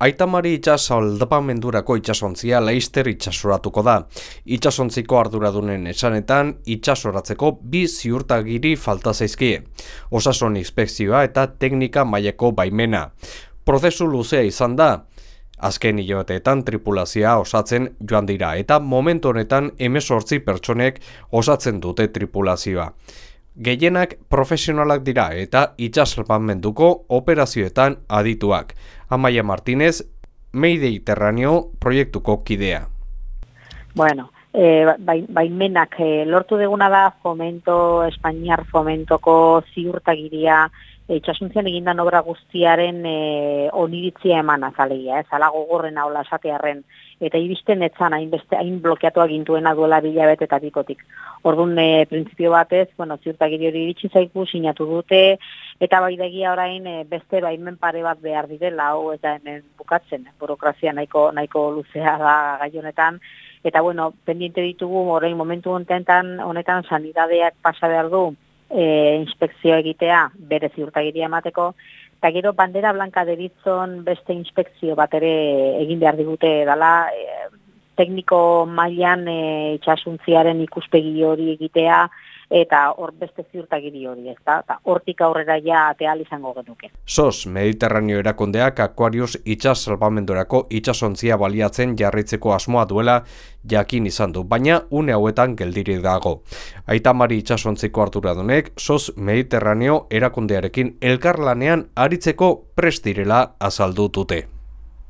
Aitamari itxas aldapamendurako itxasontzia leister itxasoratuko da. Itxasontziko arduradunen esanetan itxasoratzeko bi ziurtagiri falta zaizkie. Osason inspekzioa eta teknika maileko baimena. Prozesu luzea izan da. Azken hilabeteetan tripulazia osatzen joan dira eta momentu honetan emesortzi pertsonek osatzen dute tripulazioa. Gehienak profesionalak dira eta itxasalpamenduko operazioetan adituak. Amaia Martínez, Mediterraneo proiektuko kidea. Bueno, e, baimenak e, lortu deguna da fomento, Espainiar fomentoko ziurtagiria itxasuntzian egindan obra guztiaren e, oniritzia eman azalegia, ez? Alago gorren hau lasatearen, eta iristen etzan hain, beste, hain blokeatu agintuena duela bilabet eta bikotik. Orduan, e, prinsipio batez, bueno, ziurtagiri hori iritsi zaiku, sinatu dute, eta bai dagia orain e, beste baimen pare bat behar direla, hau eta hemen bukatzen, burokrazia nahiko, nahiko luzea da gaionetan, eta bueno, pendiente ditugu, orain momentu honetan, honetan sanidadeak pasa behar du, e, inspekzio egitea bere ziurtagiria emateko, eta gero bandera blanka deritzon beste inspekzio bat ere egin behar digute dala, e, tekniko mailan e, itxasuntziaren ikuspegi hori egitea, eta hor beste ziurtagiri hori, ez da? Eta hortik aurrera ja ateal izango genuke. SOS, Mediterraneo erakondeak Aquarius itxas salvamendorako itxasontzia baliatzen jarritzeko asmoa duela jakin izan du, baina une hauetan geldiri dago. Aitamari itxasontziko arduradunek SOS Mediterraneo erakondearekin elkarlanean aritzeko prestirela azaldu dute.